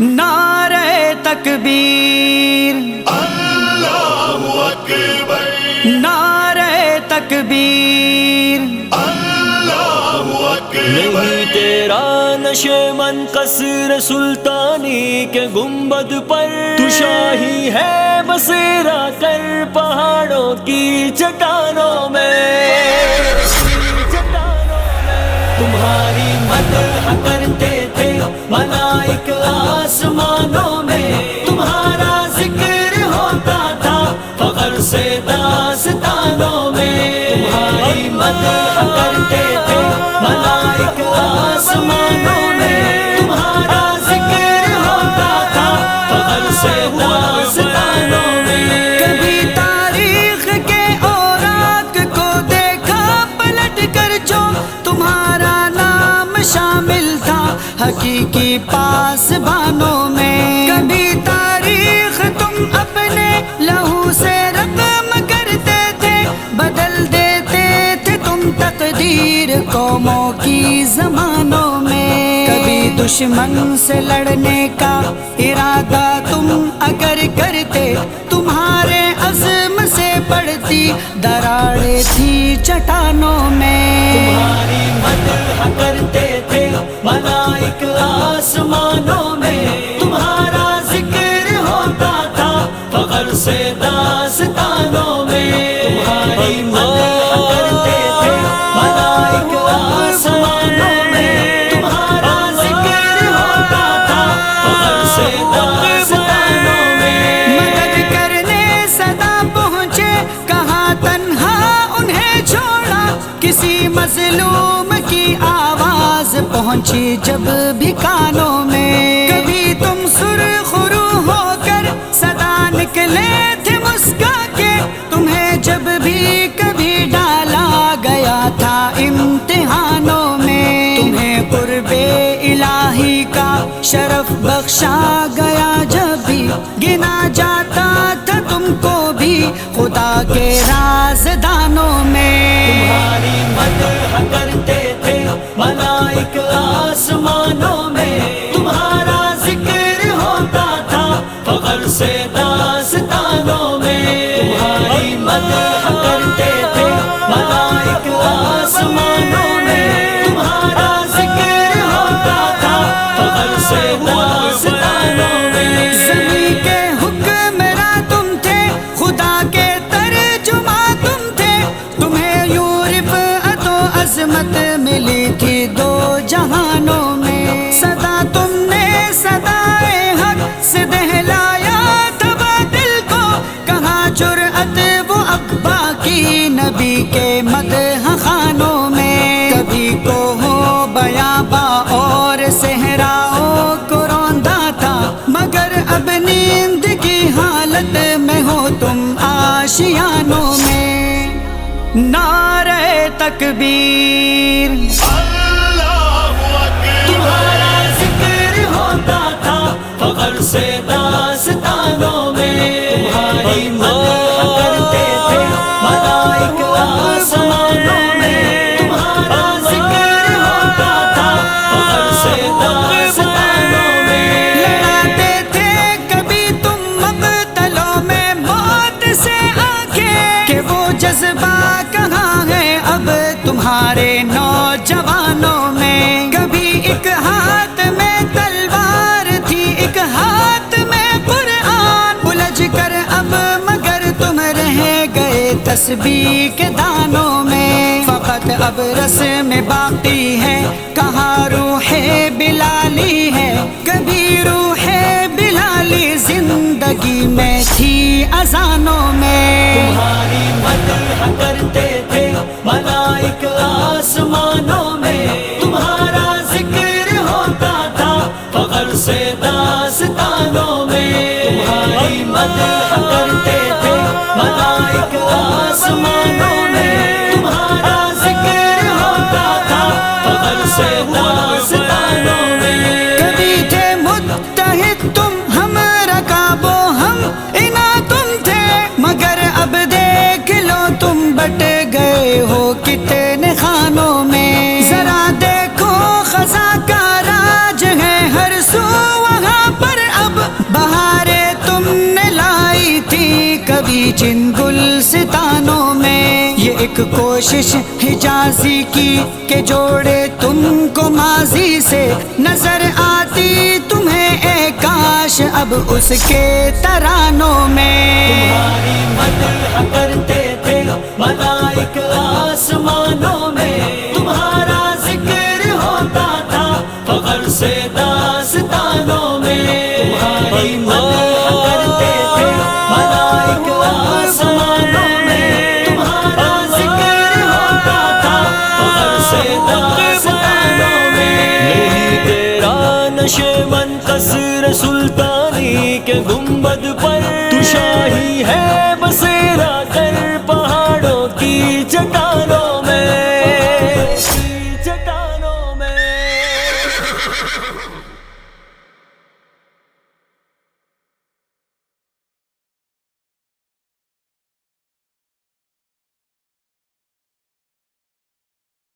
نعرہ تکبیر۔ اللہ اکبر۔ نعرہ تکبیر۔ اللہ اکبر۔ نہیں تیرا نشے من قصر سلطانی کے گنبد پر۔ تو شاہی ہے بسیرا کر پہاڑوں کی چٹانوں میں۔ تمہاری مدح کرتے ملائک آسمانوں میں تمہارا ذکر ہوتا تھا فخر سے داستانوں میں۔ تمہاری مدد حقیقی پاس بانوں میں کبھی تاریخ تم اپنے لہو سے رقم کرتے تھے بدل دیتے تھے تم تقدیر قوموں کی زمانوں میں۔ کبھی دشمن سے لڑنے کا ارادہ تم اگر کرتے تمہارے عزم سے پڑتی دراڑے تھی چٹانوں میں۔ تمہاری مدح کرتے کسی مظلوم کی آواز پہنچی جب بھی کانوں میں۔ کبھی تم سرخرو ہو کر صدا نکلے تھے مسکا کے۔ تمہیں جب بھی کبھی ڈالا گیا تھا امتحانوں میں۔ تمہیں قرب الہی کا شرف بخشا گیا جب بھی۔ گنا جاتا تھا تم کو بھی۔ خدا کے رازدانوں سے داستانوں جرأت وہ اقبا کی نبی کے مدح خانوں میں۔ کبھی کو ہو بیابا اور صحراؤں کو روندا تھا، مگر اب نیند کی حالت میں ہو تم آشیانوں میں۔ نعرہ تکبیر۔ تسبیح کے دانوں میں فقط اب رس میں باقی ہے۔ کہاں روح بلالی ہے؟ کبھی روح بلالی زندگی میں تھی اذانوں میں۔ تمہاری مدح کرتے تھے ملائک آسمانوں میں۔ تمہارا ذکر ہوتا تھا فخر سے داستانوں میں۔ تمہاری مدح آسمان کی جن گلستانوں میں یہ ایک کوشش حجازی کی کہ جوڑے تم کو ماضی سے نظر آتی تمہیں اے کاش اب اس کے ترانوں میں تمہاری کرتے تھے نشے من قصر سلطانی کے گنبد پر